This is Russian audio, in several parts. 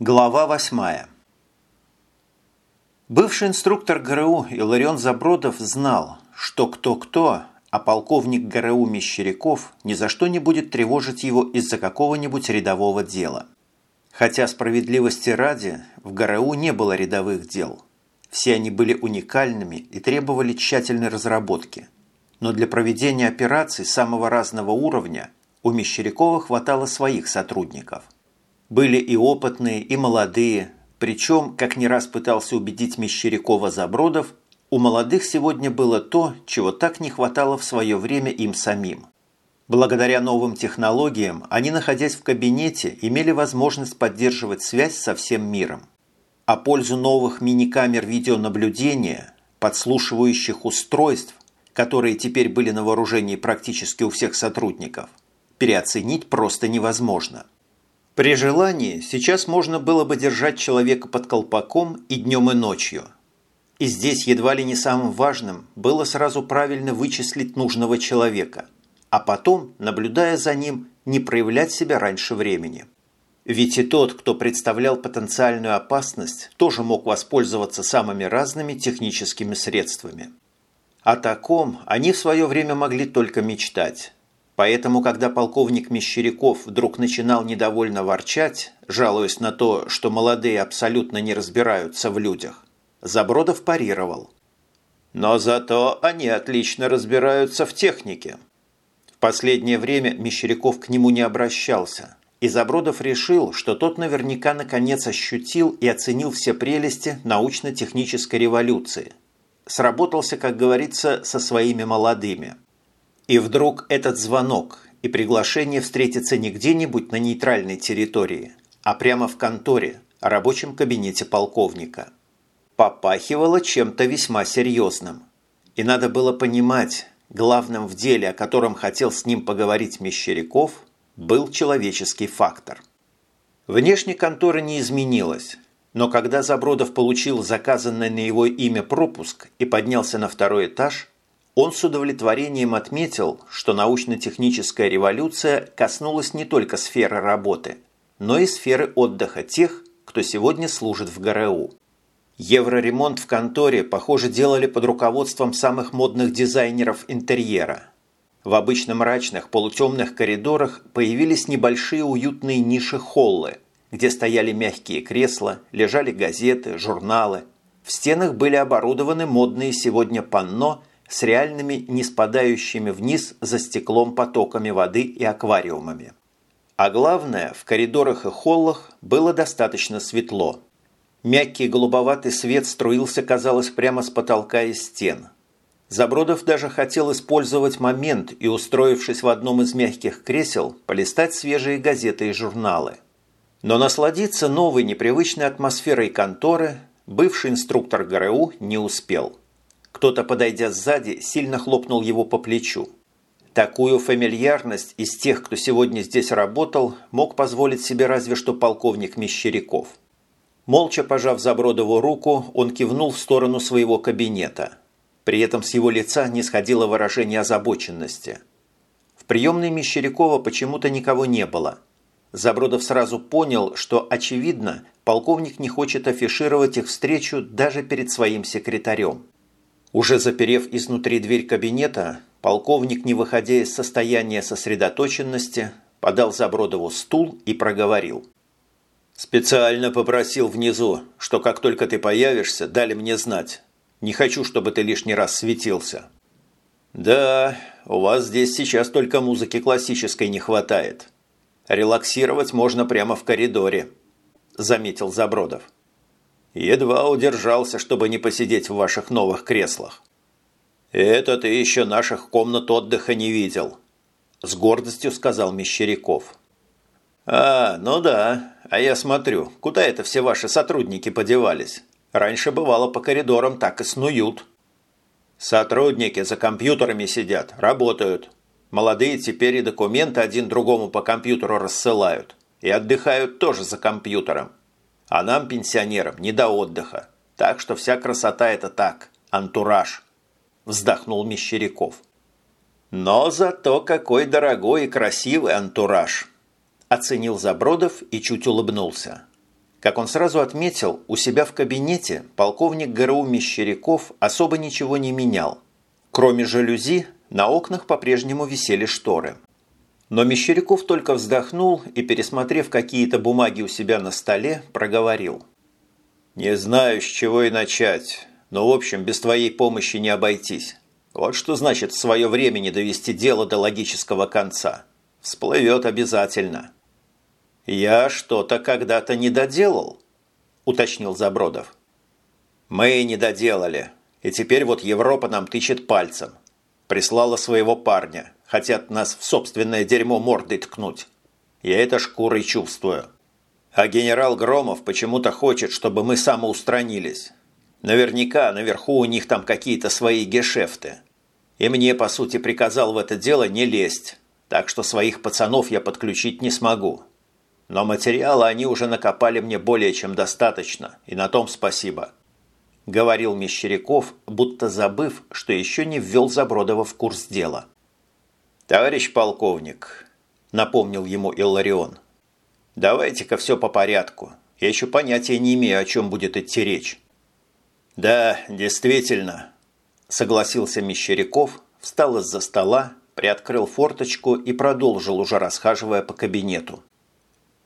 Глава восьмая. Бывший инструктор ГРУ Иларион Забродов знал, что кто-кто, а полковник ГРУ Мещеряков ни за что не будет тревожить его из-за какого-нибудь рядового дела. Хотя справедливости ради, в ГРУ не было рядовых дел. Все они были уникальными и требовали тщательной разработки. Но для проведения операций самого разного уровня у Мещерякова хватало своих сотрудников – были и опытные, и молодые, причем, как не раз пытался убедить Мещерякова-Забродов, у молодых сегодня было то, чего так не хватало в свое время им самим. Благодаря новым технологиям они, находясь в кабинете, имели возможность поддерживать связь со всем миром. А пользу новых мини-камер видеонаблюдения, подслушивающих устройств, которые теперь были на вооружении практически у всех сотрудников, переоценить просто невозможно – при желании сейчас можно было бы держать человека под колпаком и днем, и ночью. И здесь едва ли не самым важным было сразу правильно вычислить нужного человека, а потом, наблюдая за ним, не проявлять себя раньше времени. Ведь и тот, кто представлял потенциальную опасность, тоже мог воспользоваться самыми разными техническими средствами. О таком они в свое время могли только мечтать. Поэтому, когда полковник Мещеряков вдруг начинал недовольно ворчать, жалуясь на то, что молодые абсолютно не разбираются в людях, Забродов парировал. Но зато они отлично разбираются в технике. В последнее время Мещеряков к нему не обращался, и Забродов решил, что тот наверняка наконец ощутил и оценил все прелести научно-технической революции. Сработался, как говорится, со своими молодыми – и вдруг этот звонок и приглашение встретиться не где-нибудь на нейтральной территории, а прямо в конторе, рабочем кабинете полковника. Попахивало чем-то весьма серьезным. И надо было понимать, главным в деле, о котором хотел с ним поговорить Мещеряков, был человеческий фактор. Внешне контора не изменилась, но когда Забродов получил заказанный на его имя пропуск и поднялся на второй этаж – он с удовлетворением отметил, что научно-техническая революция коснулась не только сферы работы, но и сферы отдыха тех, кто сегодня служит в ГРУ. Евроремонт в конторе, похоже, делали под руководством самых модных дизайнеров интерьера. В обычно мрачных полутемных коридорах появились небольшие уютные ниши-холлы, где стояли мягкие кресла, лежали газеты, журналы. В стенах были оборудованы модные сегодня панно – с реальными не спадающими вниз за стеклом потоками воды и аквариумами. А главное, в коридорах и холлах было достаточно светло. Мягкий голубоватый свет струился, казалось, прямо с потолка и стен. Забродов даже хотел использовать момент и, устроившись в одном из мягких кресел, полистать свежие газеты и журналы. Но насладиться новой непривычной атмосферой конторы бывший инструктор ГРУ не успел – кто-то, подойдя сзади, сильно хлопнул его по плечу. Такую фамильярность из тех, кто сегодня здесь работал, мог позволить себе разве что полковник Мещеряков. Молча пожав Забродову руку, он кивнул в сторону своего кабинета. При этом с его лица не сходило выражение озабоченности. В приемной Мещерякова почему-то никого не было. Забродов сразу понял, что, очевидно, полковник не хочет афишировать их встречу даже перед своим секретарем. Уже заперев изнутри дверь кабинета, полковник, не выходя из состояния сосредоточенности, подал Забродову стул и проговорил. «Специально попросил внизу, что как только ты появишься, дали мне знать. Не хочу, чтобы ты лишний раз светился». «Да, у вас здесь сейчас только музыки классической не хватает. Релаксировать можно прямо в коридоре», – заметил Забродов. Едва удержался, чтобы не посидеть в ваших новых креслах. Это ты еще наших комнат отдыха не видел, с гордостью сказал Мещеряков. А, ну да, а я смотрю, куда это все ваши сотрудники подевались? Раньше бывало по коридорам так и снуют. Сотрудники за компьютерами сидят, работают. Молодые теперь и документы один другому по компьютеру рассылают. И отдыхают тоже за компьютером. А нам, пенсионерам, не до отдыха. Так что вся красота – это так, антураж», – вздохнул Мещеряков. «Но зато какой дорогой и красивый антураж!» – оценил Забродов и чуть улыбнулся. Как он сразу отметил, у себя в кабинете полковник ГРУ Мещеряков особо ничего не менял. Кроме жалюзи, на окнах по-прежнему висели шторы. Но Мещеряков только вздохнул и, пересмотрев какие-то бумаги у себя на столе, проговорил. «Не знаю, с чего и начать, но, в общем, без твоей помощи не обойтись. Вот что значит в свое время не довести дело до логического конца. Всплывет обязательно». «Я что-то когда-то не доделал», – уточнил Забродов. «Мы не доделали, и теперь вот Европа нам тычет пальцем. Прислала своего парня, хотят нас в собственное дерьмо мордой ткнуть. Я это шкурой чувствую. А генерал Громов почему-то хочет, чтобы мы самоустранились. Наверняка наверху у них там какие-то свои гешефты. И мне, по сути, приказал в это дело не лезть, так что своих пацанов я подключить не смогу. Но материала они уже накопали мне более чем достаточно, и на том спасибо. Говорил Мещеряков, будто забыв, что еще не ввел Забродова в курс дела. «Товарищ полковник», – напомнил ему Илларион, – «давайте-ка все по порядку. Я еще понятия не имею, о чем будет идти речь». «Да, действительно», – согласился Мещеряков, встал из-за стола, приоткрыл форточку и продолжил, уже расхаживая по кабинету.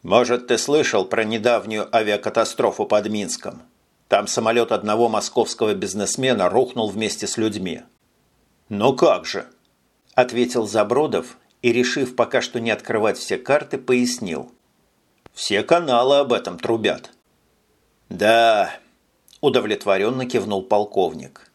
Может, ты слышал про недавнюю авиакатастрофу под Минском? Там самолет одного московского бизнесмена рухнул вместе с людьми. «Ну как же?» – ответил Забродов и, решив пока что не открывать все карты, пояснил. «Все каналы об этом трубят». «Да», – удовлетворенно кивнул полковник.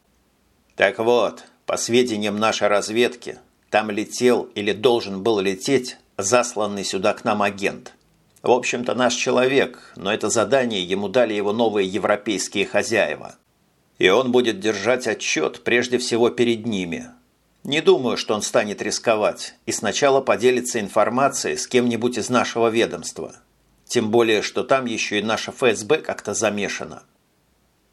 «Так вот, по сведениям нашей разведки, там летел или должен был лететь засланный сюда к нам агент – в общем-то, наш человек, но это задание ему дали его новые европейские хозяева. И он будет держать отчет прежде всего перед ними. Не думаю, что он станет рисковать и сначала поделится информацией с кем-нибудь из нашего ведомства. Тем более, что там еще и наша ФСБ как-то замешана.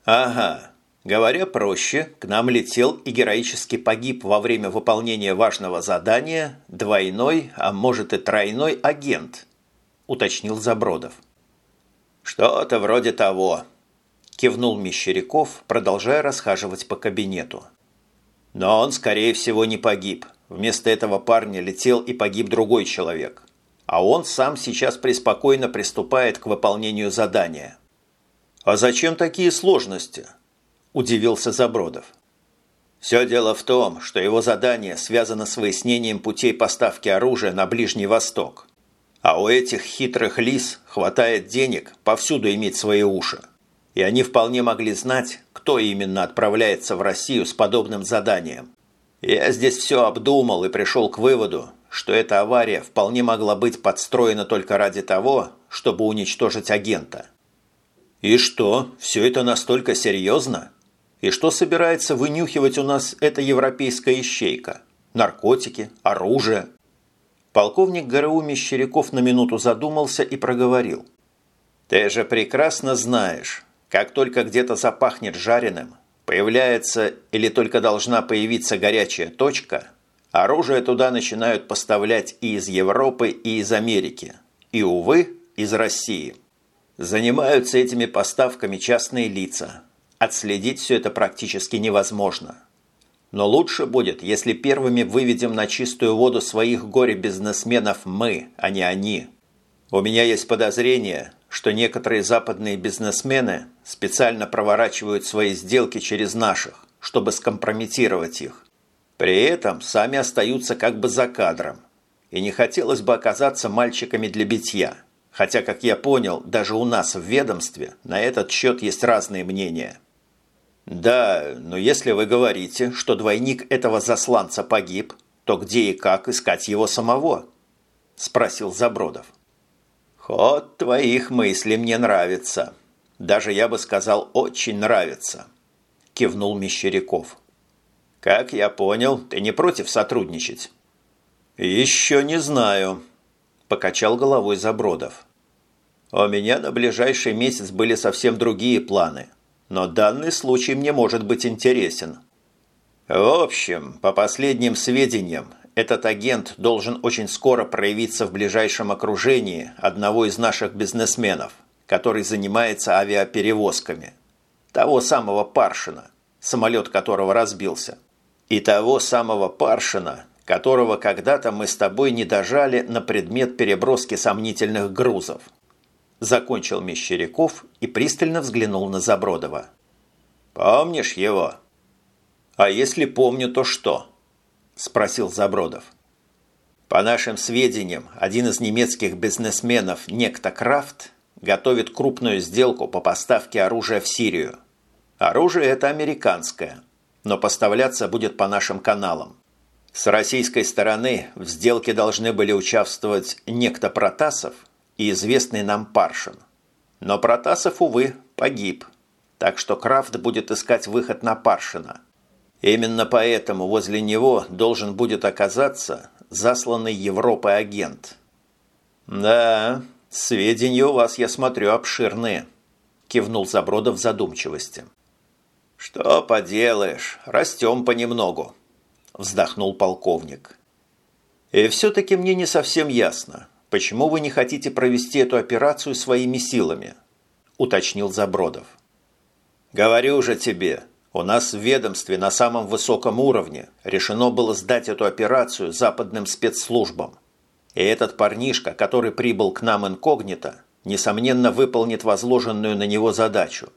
Ага. Говоря проще, к нам летел и героически погиб во время выполнения важного задания двойной, а может и тройной агент – уточнил Забродов. «Что-то вроде того», – кивнул Мещеряков, продолжая расхаживать по кабинету. «Но он, скорее всего, не погиб. Вместо этого парня летел и погиб другой человек. А он сам сейчас преспокойно приступает к выполнению задания». «А зачем такие сложности?» – удивился Забродов. Все дело в том, что его задание связано с выяснением путей поставки оружия на Ближний Восток. А у этих хитрых лис хватает денег повсюду иметь свои уши. И они вполне могли знать, кто именно отправляется в Россию с подобным заданием. Я здесь все обдумал и пришел к выводу, что эта авария вполне могла быть подстроена только ради того, чтобы уничтожить агента. И что, все это настолько серьезно? И что собирается вынюхивать у нас эта европейская ищейка? Наркотики? Оружие? Полковник ГРУ Мещеряков на минуту задумался и проговорил. «Ты же прекрасно знаешь, как только где-то запахнет жареным, появляется или только должна появиться горячая точка, оружие туда начинают поставлять и из Европы, и из Америки, и, увы, из России. Занимаются этими поставками частные лица. Отследить все это практически невозможно». Но лучше будет, если первыми выведем на чистую воду своих горе-бизнесменов мы, а не они. У меня есть подозрение, что некоторые западные бизнесмены специально проворачивают свои сделки через наших, чтобы скомпрометировать их. При этом сами остаются как бы за кадром. И не хотелось бы оказаться мальчиками для битья. Хотя, как я понял, даже у нас в ведомстве на этот счет есть разные мнения. «Да, но если вы говорите, что двойник этого засланца погиб, то где и как искать его самого?» – спросил Забродов. «Ход твоих мыслей мне нравится. Даже, я бы сказал, очень нравится», – кивнул Мещеряков. «Как я понял, ты не против сотрудничать?» «Еще не знаю», – покачал головой Забродов. «У меня на ближайший месяц были совсем другие планы – но данный случай мне может быть интересен. В общем, по последним сведениям, этот агент должен очень скоро проявиться в ближайшем окружении одного из наших бизнесменов, который занимается авиаперевозками. Того самого Паршина, самолет которого разбился. И того самого Паршина, которого когда-то мы с тобой не дожали на предмет переброски сомнительных грузов. Закончил Мещеряков и пристально взглянул на Забродова. «Помнишь его?» «А если помню, то что?» – спросил Забродов. По нашим сведениям, один из немецких бизнесменов, некто Крафт, готовит крупную сделку по поставке оружия в Сирию. Оружие это американское, но поставляться будет по нашим каналам. С российской стороны в сделке должны были участвовать некто Протасов и известный нам Паршин. Но Протасов, увы, погиб, так что Крафт будет искать выход на Паршина. Именно поэтому возле него должен будет оказаться засланный Европой агент. «Да, сведения у вас, я смотрю, обширные», – кивнул Забродов в задумчивости. «Что поделаешь, растем понемногу», – вздохнул полковник. «И все-таки мне не совсем ясно, почему вы не хотите провести эту операцию своими силами», – уточнил Забродов. «Говорю же тебе, у нас в ведомстве на самом высоком уровне решено было сдать эту операцию западным спецслужбам. И этот парнишка, который прибыл к нам инкогнито, несомненно выполнит возложенную на него задачу.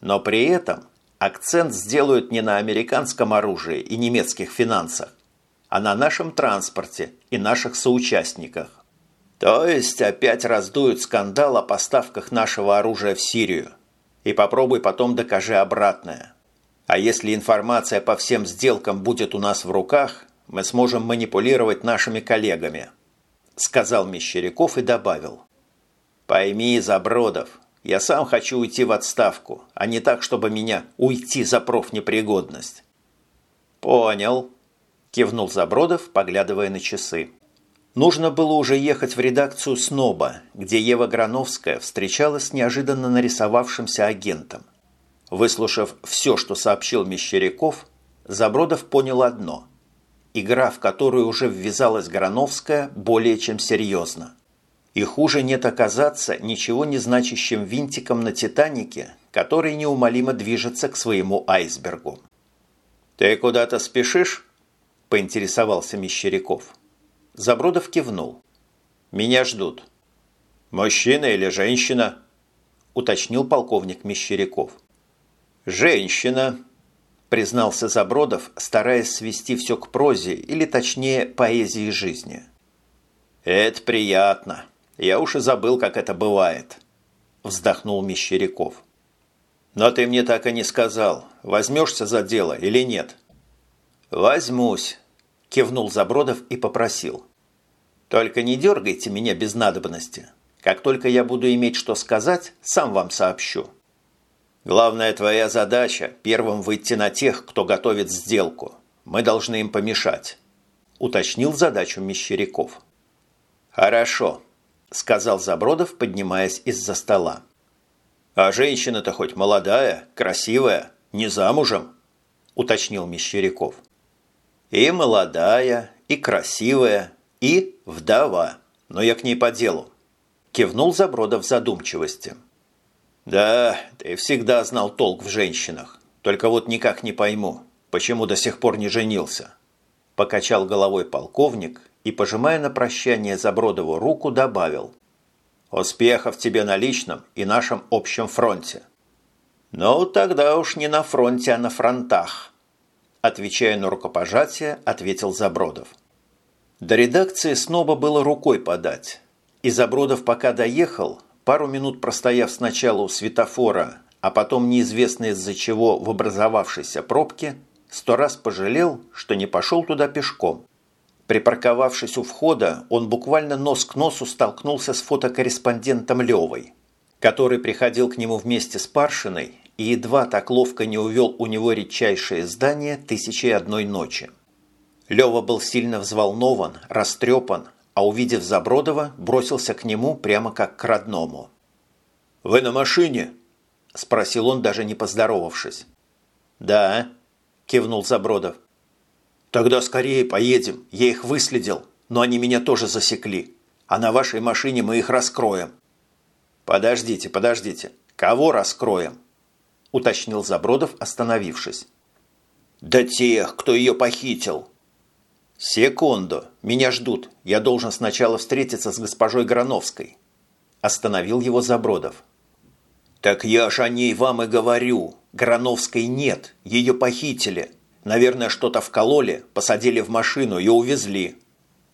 Но при этом акцент сделают не на американском оружии и немецких финансах, а на нашем транспорте и наших соучастниках. То есть опять раздуют скандал о поставках нашего оружия в Сирию. И попробуй потом докажи обратное. А если информация по всем сделкам будет у нас в руках, мы сможем манипулировать нашими коллегами», – сказал Мещеряков и добавил. «Пойми, Забродов, я сам хочу уйти в отставку, а не так, чтобы меня уйти за профнепригодность». «Понял», – кивнул Забродов, поглядывая на часы. Нужно было уже ехать в редакцию «Сноба», где Ева Грановская встречалась с неожиданно нарисовавшимся агентом. Выслушав все, что сообщил Мещеряков, Забродов понял одно. Игра, в которую уже ввязалась Грановская, более чем серьезна. И хуже нет оказаться ничего не значащим винтиком на «Титанике», который неумолимо движется к своему айсбергу. «Ты куда-то спешишь?» – поинтересовался Мещеряков. Забродов кивнул. «Меня ждут». «Мужчина или женщина?» – уточнил полковник Мещеряков. «Женщина», – признался Забродов, стараясь свести все к прозе, или точнее поэзии жизни. «Это приятно. Я уж и забыл, как это бывает», – вздохнул Мещеряков. «Но ты мне так и не сказал, возьмешься за дело или нет?» «Возьмусь», – кивнул Забродов и попросил. «Только не дергайте меня без надобности. Как только я буду иметь что сказать, сам вам сообщу». Главная твоя задача – первым выйти на тех, кто готовит сделку. Мы должны им помешать», – уточнил задачу Мещеряков. «Хорошо», – сказал Забродов, поднимаясь из-за стола. «А женщина-то хоть молодая, красивая, не замужем?» – уточнил Мещеряков. «И молодая, и красивая, и вдова, но я к ней по делу», – кивнул Забродов в задумчивости. «Да, ты всегда знал толк в женщинах. Только вот никак не пойму, почему до сих пор не женился?» Покачал головой полковник и, пожимая на прощание Забродову руку, добавил. «Успехов тебе на личном и нашем общем фронте». «Ну, тогда уж не на фронте, а на фронтах», отвечая на рукопожатие, ответил Забродов. До редакции сноба было рукой подать, и Забродов пока доехал, Пару минут простояв сначала у светофора, а потом неизвестно из-за чего в образовавшейся пробке, сто раз пожалел, что не пошел туда пешком. Припарковавшись у входа, он буквально нос к носу столкнулся с фотокорреспондентом Левой, который приходил к нему вместе с Паршиной и едва так ловко не увел у него редчайшее издание «Тысячи и одной ночи». Лева был сильно взволнован, растрепан, а увидев Забродова, бросился к нему прямо как к родному. «Вы на машине?» – спросил он, даже не поздоровавшись. «Да», – кивнул Забродов. «Тогда скорее поедем, я их выследил, но они меня тоже засекли, а на вашей машине мы их раскроем». «Подождите, подождите. Кого раскроем?» – уточнил Забродов, остановившись. «Да тех, кто ее похитил!» «Секунду. Меня ждут. Я должен сначала встретиться с госпожой Грановской». Остановил его Забродов. «Так я ж о ней вам и говорю. Грановской нет. Ее похитили. Наверное, что-то вкололи, посадили в машину и увезли».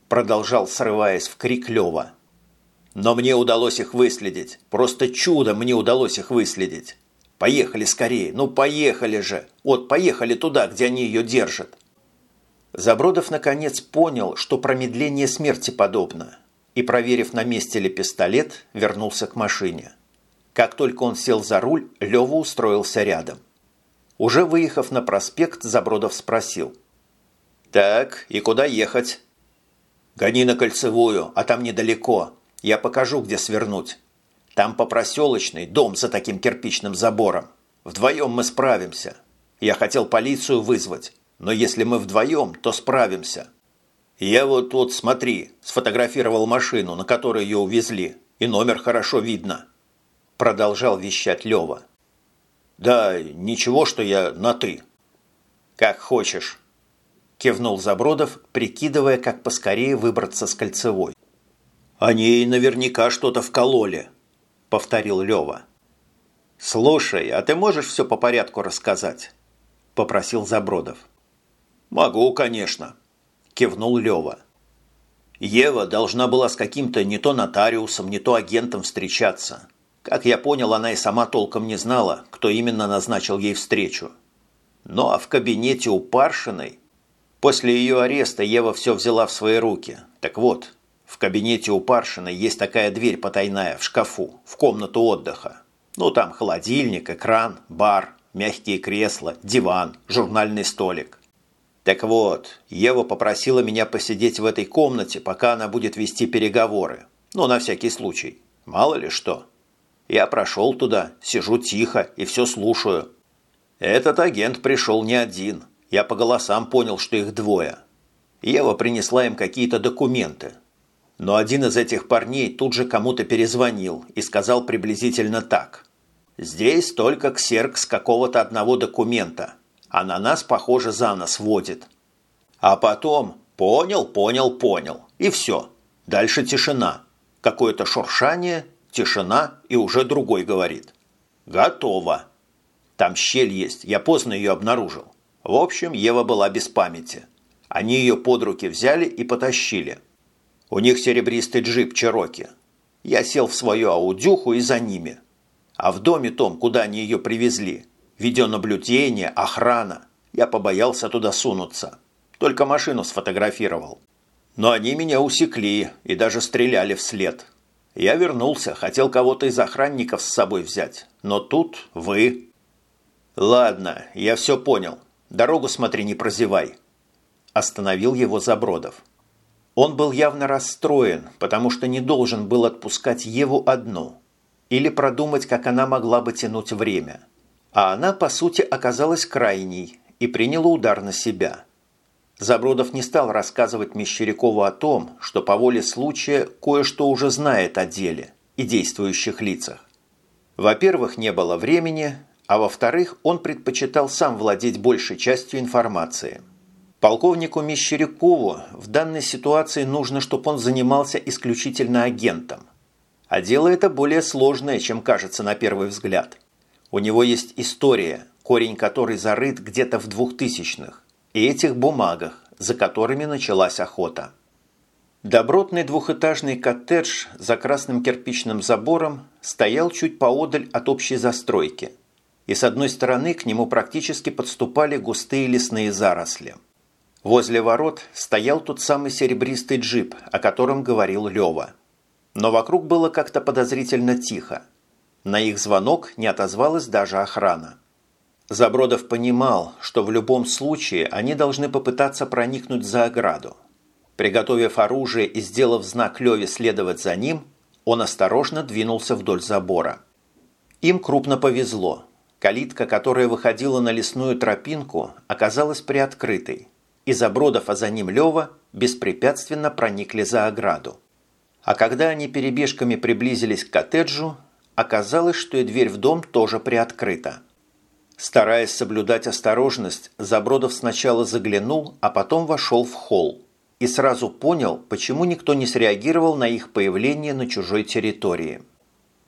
Продолжал, срываясь в крик Лева. «Но мне удалось их выследить. Просто чудо мне удалось их выследить. Поехали скорее. Ну, поехали же. Вот, поехали туда, где они ее держат». Забродов наконец понял, что промедление смерти подобно, и, проверив, на месте ли пистолет, вернулся к машине. Как только он сел за руль, Лёва устроился рядом. Уже выехав на проспект, Забродов спросил. «Так, и куда ехать?» «Гони на кольцевую, а там недалеко. Я покажу, где свернуть. Там по проселочной дом за таким кирпичным забором. Вдвоем мы справимся. Я хотел полицию вызвать, но если мы вдвоем, то справимся. Я вот тут, смотри, сфотографировал машину, на которой ее увезли, и номер хорошо видно. Продолжал вещать Лева. Да, ничего, что я на «ты». Как хочешь. Кивнул Забродов, прикидывая, как поскорее выбраться с кольцевой. «Они наверняка что-то вкололи», – повторил Лева. «Слушай, а ты можешь все по порядку рассказать?» – попросил Забродов. «Могу, конечно», – кивнул Лева. Ева должна была с каким-то не то нотариусом, не то агентом встречаться. Как я понял, она и сама толком не знала, кто именно назначил ей встречу. Ну а в кабинете у Паршиной... После ее ареста Ева все взяла в свои руки. Так вот, в кабинете у Паршиной есть такая дверь потайная в шкафу, в комнату отдыха. Ну там холодильник, экран, бар, мягкие кресла, диван, журнальный столик. Так вот, Ева попросила меня посидеть в этой комнате, пока она будет вести переговоры. Ну, на всякий случай. Мало ли что. Я прошел туда, сижу тихо и все слушаю. Этот агент пришел не один. Я по голосам понял, что их двое. Ева принесла им какие-то документы. Но один из этих парней тут же кому-то перезвонил и сказал приблизительно так. «Здесь только ксеркс какого-то одного документа а на нас, похоже, за нас водит. А потом понял, понял, понял. И все. Дальше тишина. Какое-то шуршание, тишина и уже другой говорит. Готово. Там щель есть, я поздно ее обнаружил. В общем, Ева была без памяти. Они ее под руки взяли и потащили. У них серебристый джип Чероки. Я сел в свою аудюху и за ними. А в доме том, куда они ее привезли, Видеонаблюдение, охрана. Я побоялся туда сунуться. Только машину сфотографировал. Но они меня усекли и даже стреляли вслед. Я вернулся, хотел кого-то из охранников с собой взять. Но тут вы... Ладно, я все понял. Дорогу смотри, не прозевай. Остановил его Забродов. Он был явно расстроен, потому что не должен был отпускать Еву одну. Или продумать, как она могла бы тянуть время а она, по сути, оказалась крайней и приняла удар на себя. Забродов не стал рассказывать Мещерякову о том, что по воле случая кое-что уже знает о деле и действующих лицах. Во-первых, не было времени, а во-вторых, он предпочитал сам владеть большей частью информации. Полковнику Мещерякову в данной ситуации нужно, чтобы он занимался исключительно агентом. А дело это более сложное, чем кажется на первый взгляд – у него есть история, корень которой зарыт где-то в двухтысячных, и этих бумагах, за которыми началась охота. Добротный двухэтажный коттедж за красным кирпичным забором стоял чуть поодаль от общей застройки, и с одной стороны к нему практически подступали густые лесные заросли. Возле ворот стоял тот самый серебристый джип, о котором говорил Лева. Но вокруг было как-то подозрительно тихо, на их звонок не отозвалась даже охрана. Забродов понимал, что в любом случае они должны попытаться проникнуть за ограду. Приготовив оружие и сделав знак Леве следовать за ним, он осторожно двинулся вдоль забора. Им крупно повезло. Калитка, которая выходила на лесную тропинку, оказалась приоткрытой, и Забродов, а за ним Лева, беспрепятственно проникли за ограду. А когда они перебежками приблизились к коттеджу, оказалось, что и дверь в дом тоже приоткрыта. Стараясь соблюдать осторожность, Забродов сначала заглянул, а потом вошел в холл и сразу понял, почему никто не среагировал на их появление на чужой территории.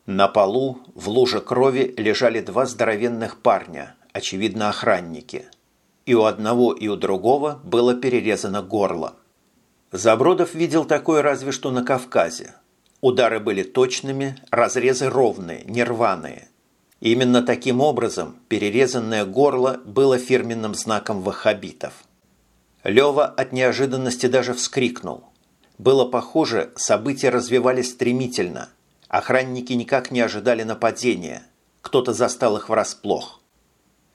На полу в луже крови лежали два здоровенных парня, очевидно охранники. И у одного, и у другого было перерезано горло. Забродов видел такое разве что на Кавказе. Удары были точными, разрезы ровные, нерваные. Именно таким образом перерезанное горло было фирменным знаком ваххабитов. Лева от неожиданности даже вскрикнул. Было похоже, события развивались стремительно. Охранники никак не ожидали нападения. Кто-то застал их врасплох.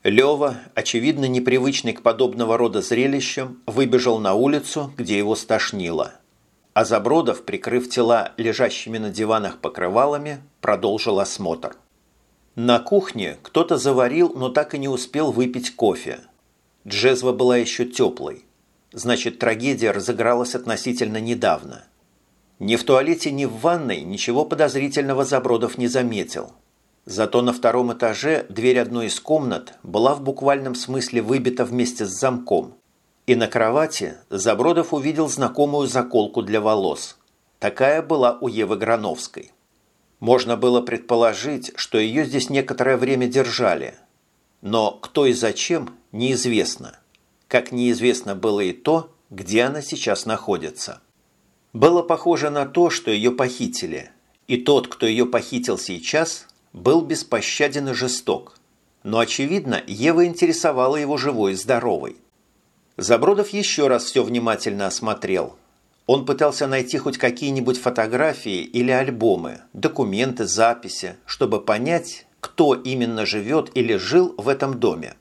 Лева, очевидно непривычный к подобного рода зрелищам, выбежал на улицу, где его стошнило. А Забродов, прикрыв тела лежащими на диванах покрывалами, продолжил осмотр. На кухне кто-то заварил, но так и не успел выпить кофе. Джезва была еще теплой. Значит, трагедия разыгралась относительно недавно. Ни в туалете, ни в ванной ничего подозрительного Забродов не заметил. Зато на втором этаже дверь одной из комнат была в буквальном смысле выбита вместе с замком. И на кровати Забродов увидел знакомую заколку для волос. Такая была у Евы Грановской. Можно было предположить, что ее здесь некоторое время держали. Но кто и зачем, неизвестно. Как неизвестно было и то, где она сейчас находится. Было похоже на то, что ее похитили. И тот, кто ее похитил сейчас, был беспощаден и жесток. Но, очевидно, Ева интересовала его живой и здоровой. Забродов еще раз все внимательно осмотрел – он пытался найти хоть какие-нибудь фотографии или альбомы, документы, записи, чтобы понять, кто именно живет или жил в этом доме.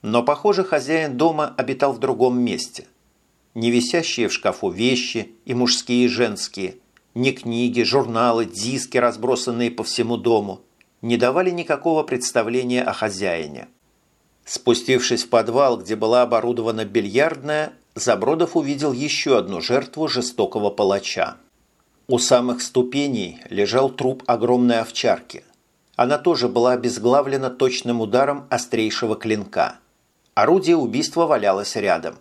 Но, похоже, хозяин дома обитал в другом месте. Не висящие в шкафу вещи, и мужские, и женские, ни книги, журналы, диски, разбросанные по всему дому, не давали никакого представления о хозяине. Спустившись в подвал, где была оборудована бильярдная, Забродов увидел еще одну жертву жестокого палача. У самых ступеней лежал труп огромной овчарки. Она тоже была обезглавлена точным ударом острейшего клинка. Орудие убийства валялось рядом.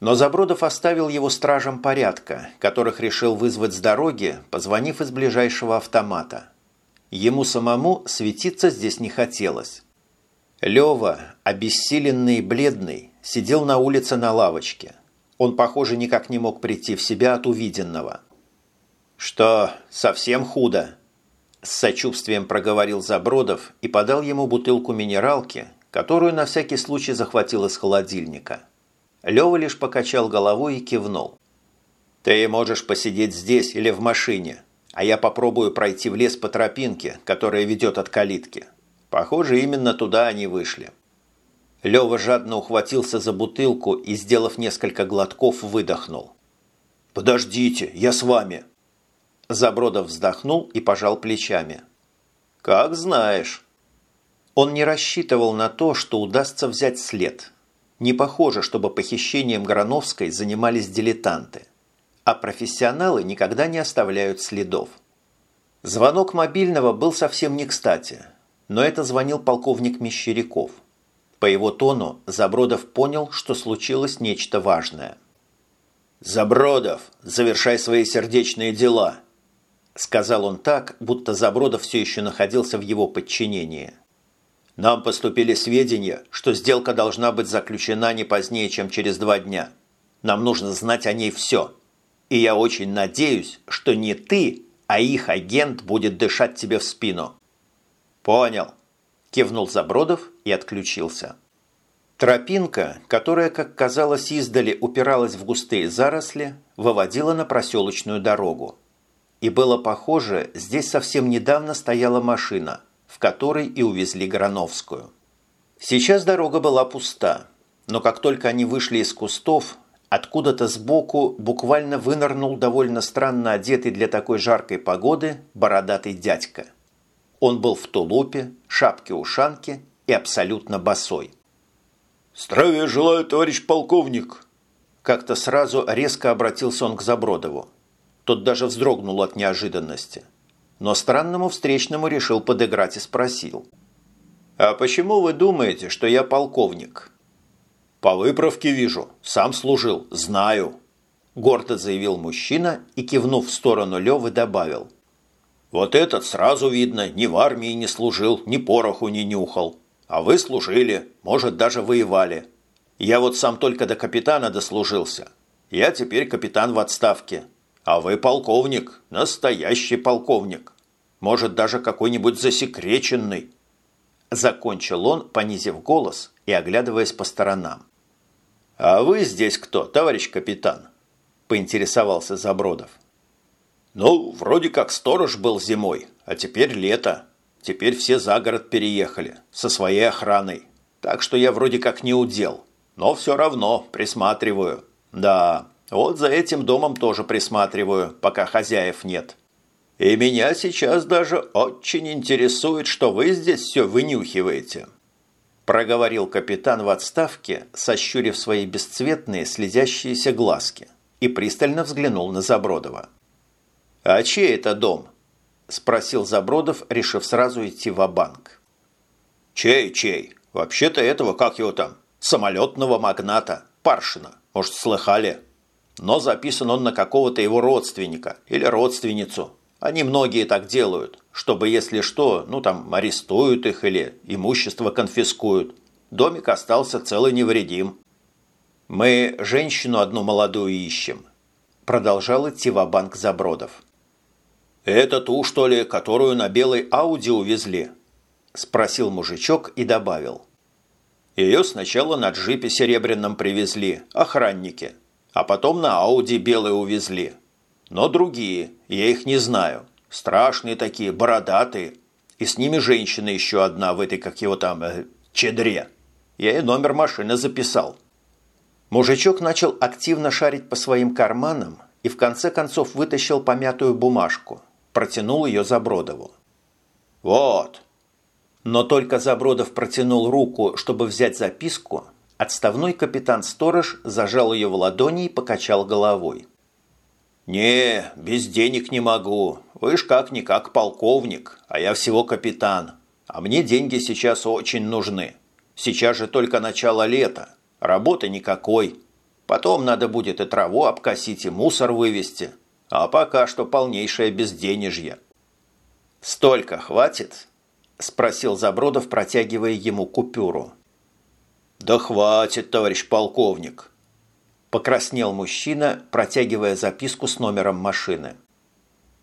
Но Забродов оставил его стражам порядка, которых решил вызвать с дороги, позвонив из ближайшего автомата. Ему самому светиться здесь не хотелось. Лева, обессиленный и бледный, сидел на улице на лавочке. Он, похоже, никак не мог прийти в себя от увиденного. «Что, совсем худо?» С сочувствием проговорил Забродов и подал ему бутылку минералки, которую на всякий случай захватил из холодильника. Лева лишь покачал головой и кивнул. «Ты можешь посидеть здесь или в машине, а я попробую пройти в лес по тропинке, которая ведет от калитки. Похоже, именно туда они вышли». Лева жадно ухватился за бутылку и, сделав несколько глотков, выдохнул. «Подождите, я с вами!» Забродов вздохнул и пожал плечами. «Как знаешь». Он не рассчитывал на то, что удастся взять след. Не похоже, чтобы похищением Грановской занимались дилетанты. А профессионалы никогда не оставляют следов. Звонок мобильного был совсем не кстати, но это звонил полковник Мещеряков – по его тону Забродов понял, что случилось нечто важное. «Забродов, завершай свои сердечные дела!» Сказал он так, будто Забродов все еще находился в его подчинении. «Нам поступили сведения, что сделка должна быть заключена не позднее, чем через два дня. Нам нужно знать о ней все. И я очень надеюсь, что не ты, а их агент будет дышать тебе в спину». «Понял», кивнул Забродов и отключился. Тропинка, которая, как казалось издали, упиралась в густые заросли, выводила на проселочную дорогу. И было похоже, здесь совсем недавно стояла машина, в которой и увезли Грановскую. Сейчас дорога была пуста, но как только они вышли из кустов, откуда-то сбоку буквально вынырнул довольно странно одетый для такой жаркой погоды бородатый дядька – он был в тулупе, шапке-ушанке и абсолютно босой. «Здравия желаю, товарищ полковник!» Как-то сразу резко обратился он к Забродову. Тот даже вздрогнул от неожиданности. но странному встречному решил подыграть и спросил. «А почему вы думаете, что я полковник?» «По выправке вижу. Сам служил. Знаю», – гордо заявил мужчина и, кивнув в сторону Левы, добавил. «Вот этот сразу видно, ни в армии не служил, ни пороху не нюхал. А вы служили, может, даже воевали. Я вот сам только до капитана дослужился. Я теперь капитан в отставке. А вы полковник, настоящий полковник. Может, даже какой-нибудь засекреченный». Закончил он, понизив голос и оглядываясь по сторонам. «А вы здесь кто, товарищ капитан?» – поинтересовался Забродов. «Ну, вроде как сторож был зимой, а теперь лето. Теперь все за город переехали, со своей охраной. Так что я вроде как не удел, но все равно присматриваю. Да, вот за этим домом тоже присматриваю, пока хозяев нет. И меня сейчас даже очень интересует, что вы здесь все вынюхиваете» проговорил капитан в отставке, сощурив свои бесцветные слезящиеся глазки, и пристально взглянул на Забродова. «А чей это дом?» – спросил Забродов, решив сразу идти в банк «Чей, чей? Вообще-то этого, как его там, самолетного магната, Паршина, может, слыхали? Но записан он на какого-то его родственника или родственницу. Они многие так делают чтобы, если что, ну там арестуют их или имущество конфискуют. Домик остался целый невредим. Мы женщину одну молодую ищем. Продолжал идти в банк Забродов. «Это ту, что ли, которую на белой Ауди увезли?» Спросил мужичок и добавил. Ее сначала на джипе серебряном привезли, охранники, а потом на Ауди белой увезли. Но другие, я их не знаю. Страшные такие, бородатые. И с ними женщина еще одна в этой, как его там, э, чедре. Я и номер машины записал. Мужичок начал активно шарить по своим карманам и в конце концов вытащил помятую бумажку. Протянул ее Забродову. «Вот». Но только Забродов протянул руку, чтобы взять записку, отставной капитан-сторож зажал ее в ладони и покачал головой. «Не, без денег не могу. Вы ж как-никак полковник, а я всего капитан. А мне деньги сейчас очень нужны. Сейчас же только начало лета. Работы никакой. Потом надо будет и траву обкосить, и мусор вывести. А пока что полнейшее безденежье». «Столько хватит?» – спросил Забродов, протягивая ему купюру. «Да хватит, товарищ полковник», Покраснел мужчина, протягивая записку с номером машины.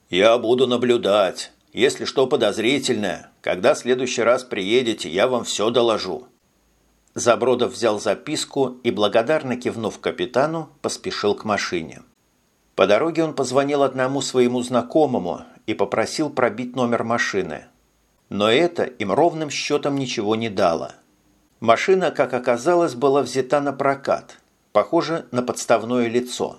«Я буду наблюдать. Если что подозрительное, когда в следующий раз приедете, я вам все доложу». Забродов взял записку и, благодарно кивнув капитану, поспешил к машине. По дороге он позвонил одному своему знакомому и попросил пробить номер машины. Но это им ровным счетом ничего не дало. Машина, как оказалось, была взята на прокат – похоже на подставное лицо.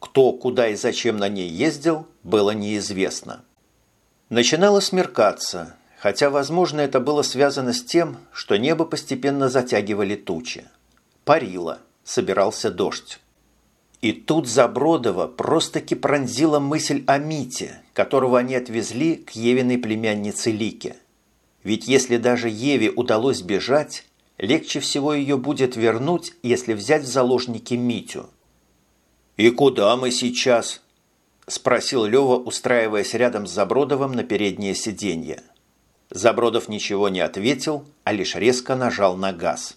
Кто, куда и зачем на ней ездил, было неизвестно. Начинало смеркаться, хотя, возможно, это было связано с тем, что небо постепенно затягивали тучи. Парило, собирался дождь. И тут Забродова просто-таки пронзила мысль о Мите, которого они отвезли к Евиной племяннице Лике. Ведь если даже Еве удалось бежать, легче всего ее будет вернуть, если взять в заложники Митю. «И куда мы сейчас?» – спросил Лева, устраиваясь рядом с Забродовым на переднее сиденье. Забродов ничего не ответил, а лишь резко нажал на газ.